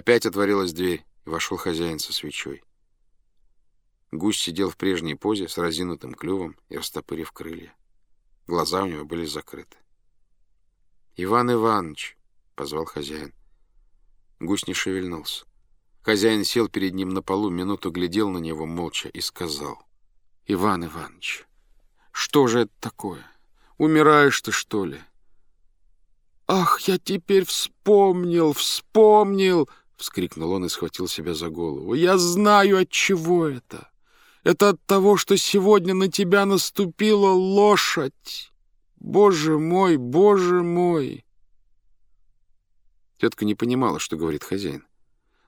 Опять отворилась дверь, и вошел хозяин со свечой. Гусь сидел в прежней позе с разинутым клювом и растопырив крылья. Глаза у него были закрыты. «Иван Иванович!» — позвал хозяин. Гусь не шевельнулся. Хозяин сел перед ним на полу, минуту глядел на него молча и сказал. «Иван Иванович, что же это такое? Умираешь ты, что ли?» «Ах, я теперь вспомнил, вспомнил!» — вскрикнул он и схватил себя за голову. «Я знаю, от чего это. Это от того, что сегодня на тебя наступила лошадь. Боже мой, боже мой!» Тетка не понимала, что говорит хозяин,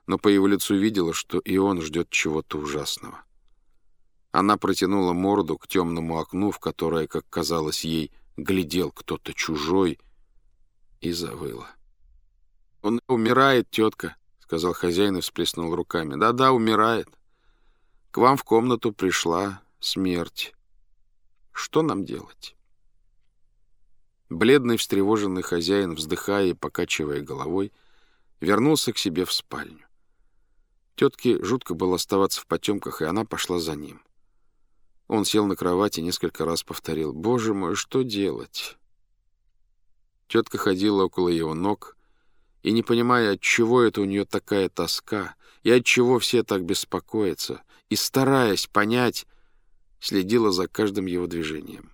но по его лицу видела, что и он ждет чего-то ужасного. Она протянула морду к темному окну, в которое, как казалось ей, глядел кто-то чужой — и завыла. «Он умирает, тетка», — сказал хозяин и всплеснул руками. «Да-да, умирает. К вам в комнату пришла смерть. Что нам делать?» Бледный, встревоженный хозяин, вздыхая и покачивая головой, вернулся к себе в спальню. Тетке жутко было оставаться в потемках, и она пошла за ним. Он сел на кровати и несколько раз повторил «Боже мой, что делать?» Тетка ходила около его ног, и, не понимая, от чего это у нее такая тоска, и от чего все так беспокоятся, и, стараясь понять, следила за каждым его движением.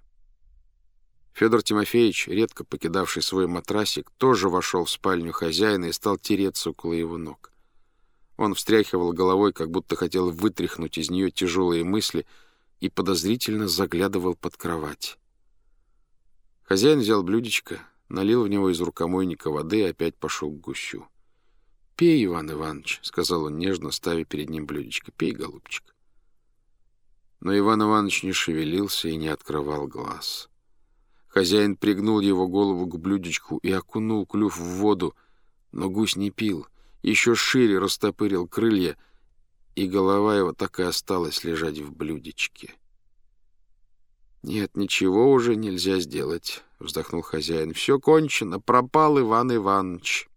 Федор Тимофеевич, редко покидавший свой матрасик, тоже вошел в спальню хозяина и стал тереться около его ног. Он встряхивал головой, как будто хотел вытряхнуть из нее тяжелые мысли, и подозрительно заглядывал под кровать. Хозяин взял блюдечко, налил в него из рукомойника воды и опять пошел к гусю. «Пей, Иван Иванович», — сказал он нежно, ставя перед ним блюдечко. «Пей, голубчик». Но Иван Иванович не шевелился и не открывал глаз. Хозяин пригнул его голову к блюдечку и окунул клюв в воду, но гусь не пил, еще шире растопырил крылья, и голова его так и осталась лежать в блюдечке. «Нет, ничего уже нельзя сделать», — вздохнул хозяин. «Все кончено, пропал Иван Иванович».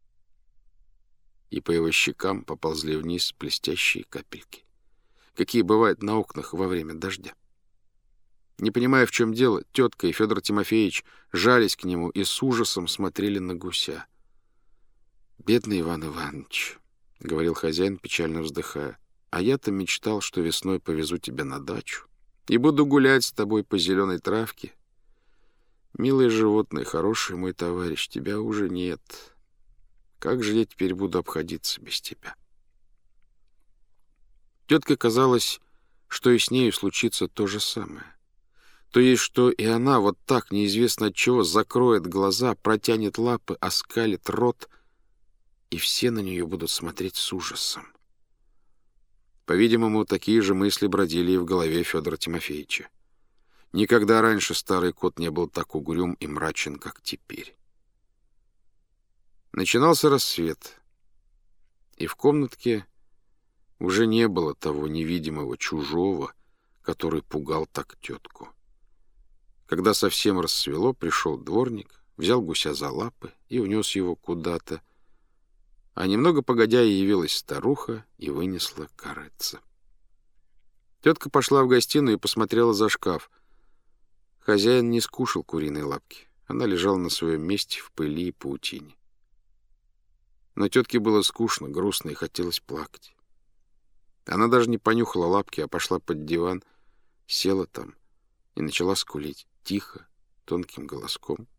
И по его щекам поползли вниз блестящие капельки, какие бывают на окнах во время дождя. Не понимая, в чем дело, тетка и Федор Тимофеевич жались к нему и с ужасом смотрели на гуся. «Бедный Иван Иванович», — говорил хозяин, печально вздыхая, — «а я-то мечтал, что весной повезу тебя на дачу и буду гулять с тобой по зеленой травке. Милое животное, хороший мой товарищ, тебя уже нет. Как же я теперь буду обходиться без тебя? Тетка казалось, что и с нею случится то же самое. То есть, что и она вот так, неизвестно от чего, закроет глаза, протянет лапы, оскалит рот, и все на нее будут смотреть с ужасом. По-видимому, такие же мысли бродили и в голове Федора Тимофеевича. Никогда раньше старый кот не был так угрюм и мрачен, как теперь. Начинался рассвет, и в комнатке уже не было того невидимого чужого, который пугал так тетку. Когда совсем рассвело, пришел дворник, взял гуся за лапы и унес его куда-то, а немного погодя явилась старуха и вынесла корыца. Тетка пошла в гостиную и посмотрела за шкаф. Хозяин не скушал куриной лапки. Она лежала на своем месте в пыли и паутине. Но тетке было скучно, грустно и хотелось плакать. Она даже не понюхала лапки, а пошла под диван, села там и начала скулить тихо, тонким голоском —